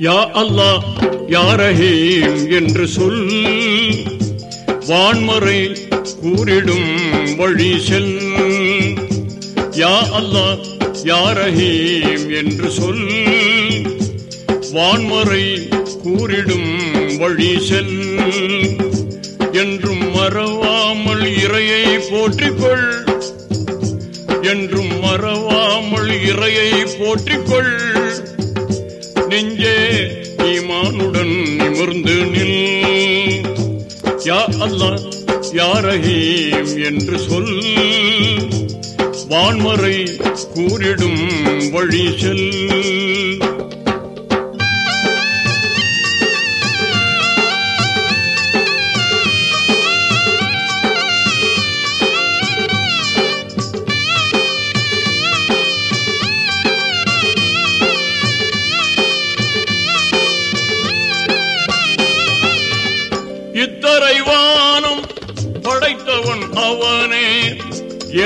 யா அல்லாஹ் யாரஹீம் என்று சொல். வான்மறை கூறிடும் வழி செல். யா அல்லாஹ் யாரஹீம் என்று சொல். வான்மறை கூறிடும் வழி செல். என்றும் மறவாமல் இறையை போற்றிக்கொள். என்றும் மறவாமல் இறையை போற்றிக்கொள். நெஞ்சே ஈமானுடன் நிமிர்ந்து நில். யா அல்ல யா ரஹீம் என்று சொல். வான்மறை கூறிடும் வழி செல்.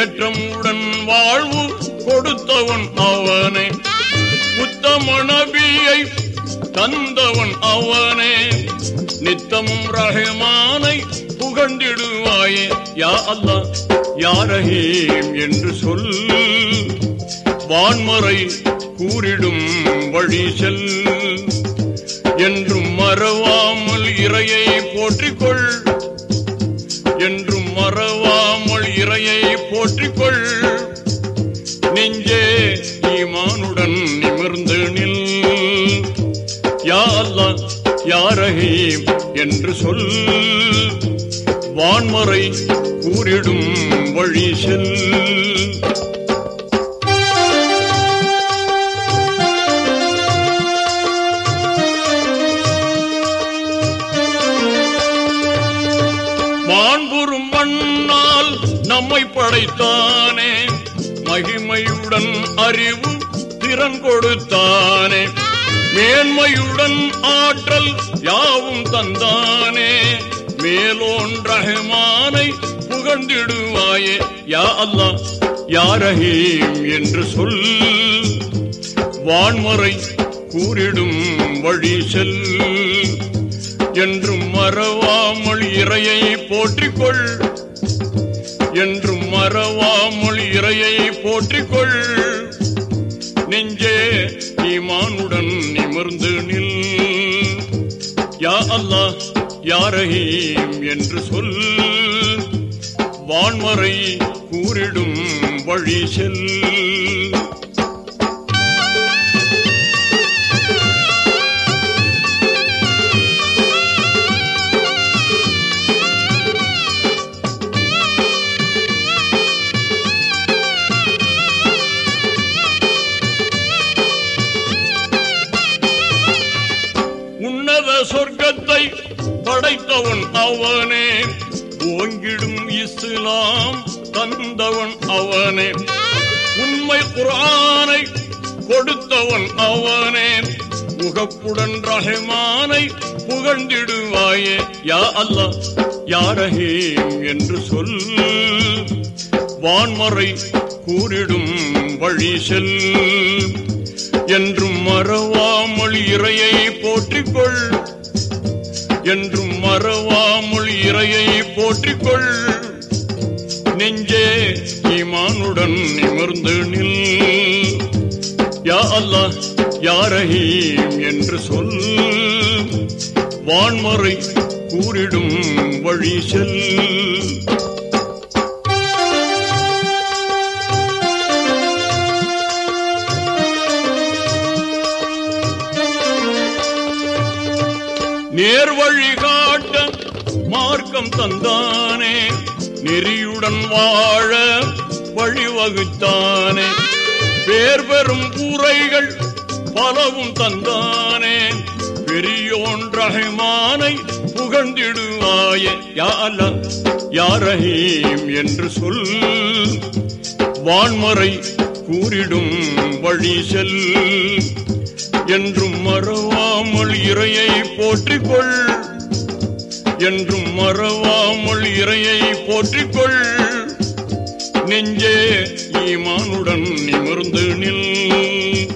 ஏற்றம் உடன் வாழ்வு கொடுத்தவன் அவனே. உத்தமணபியை தந்தவன் அவனே. நித்தமும் ரஹமானை புகழ்ந்திடுவாயே. யா அல்லாஹ் யாரஹீம் என்று சொல். வான்மறை கூறிடும் வழி செல். என்றும் மறவாமல் இறையை போற்றிக்கொள். என்று போற்றிக்கொள் நெஞ்சே ஈமானுடன் நிமிர்ந்து நில். யா அல்லாஹ் யா ரஹீம் என்று சொல். வான்மறை கூறிடும் வழி செல். மண்ணால் நம்மை படைத்தானே. மகிமையுடன் அறிவு திறன் கொடுத்தானே. மேன்மையுடன் ஆற்றல் யாவும் தந்தானே. மேலோன் ரஹமானை புகழ்ந்திடுவாயே. யா அல்லா யா என்று சொல். வான்மறை கூறிடும் வழி செல். என்று மறவாமல் இறையை போற்றிக்கொள். என்றும் மறவாமல் இறையை போற்றிக்கொள். நெஞ்சே ஈமானுடன் நிமிர்ந்து நில். யா அல்லா யாரையும் என்று சொல். வான்மறை கூறிடும் வழி செல். படைத்தவன் அவனே. ஓங்கிடும் இஸ்லாம் தந்தவன் அவனே. உண்மை குரானை கொடுத்தவன் அவனே. முகப்புடன் ரஹமானை புகழ்ந்திடுவாயே. யா அல்லாஹ் யா என்று சொல். வான்மறை கூறிடும் வழி செல். என்றும் மறவாமல் இறையை போற்றிக்கொள். என்றும் மறவாமல் இறையை போற்றிக்கொள். நெஞ்சே ஈமானுடன் நிமிர்ந்து நில். யா அல்லா யாரஹீம் என்று சொல். வான்மறை கூறிடும் வழி செல். நேர் வழி காட்ட மார்க்கம் தந்தானே. நெறியுடன் வாழ வழிவகுத்தானே. பேர் பெறும் கூரைகள் பலவும் தந்தானே. பெரியோன் ரஹமானை புகழ்ந்திடுவாயே. யால யாரையும் என்று சொல். வான்மறை கூறிடும் வழி செல். என்றும் மறவாமல் இறையை போற்றிக்கொள். என்றும் மறவாமல் இறையை போற்றிக்கொள். நெஞ்சே ஈமானுடன் நிமிர்ந்து நில்.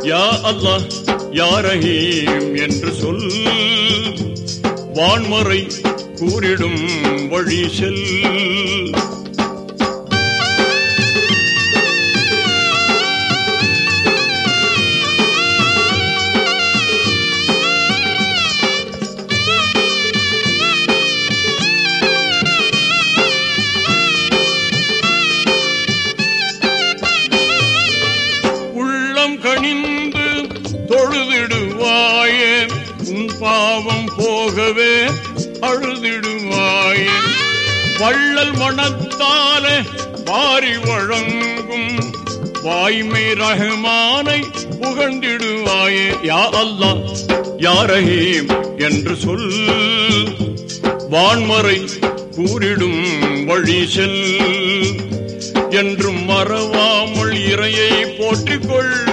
யா அல்லாஹ் யா ரஹீம் என்று சொல். வான்மறை கூறிடும் வழி செல். தொழுதிடுவாயே உன் பாவம் போகவே அழுதிடுவாயே வள்ளல் மனத்தாலே வாரி வழங்கும் வாய்மை ரஹ்மானை புகழ்ந்திடுவாயே. யா அல்லா யா ரஹீம் என்று சொல். வான்மறை கூறிடும் வழி செல். என்றும் மறவாமல் இறையை போற்றிக்கொள்.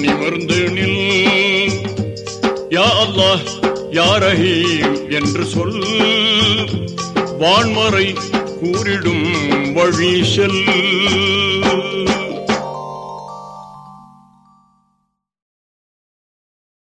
நிமிர்ந்து நில். யா அல்லாஹ் யா ரஹீம் என்று சொல். வான்மறை கூறிடும் வழி செல்.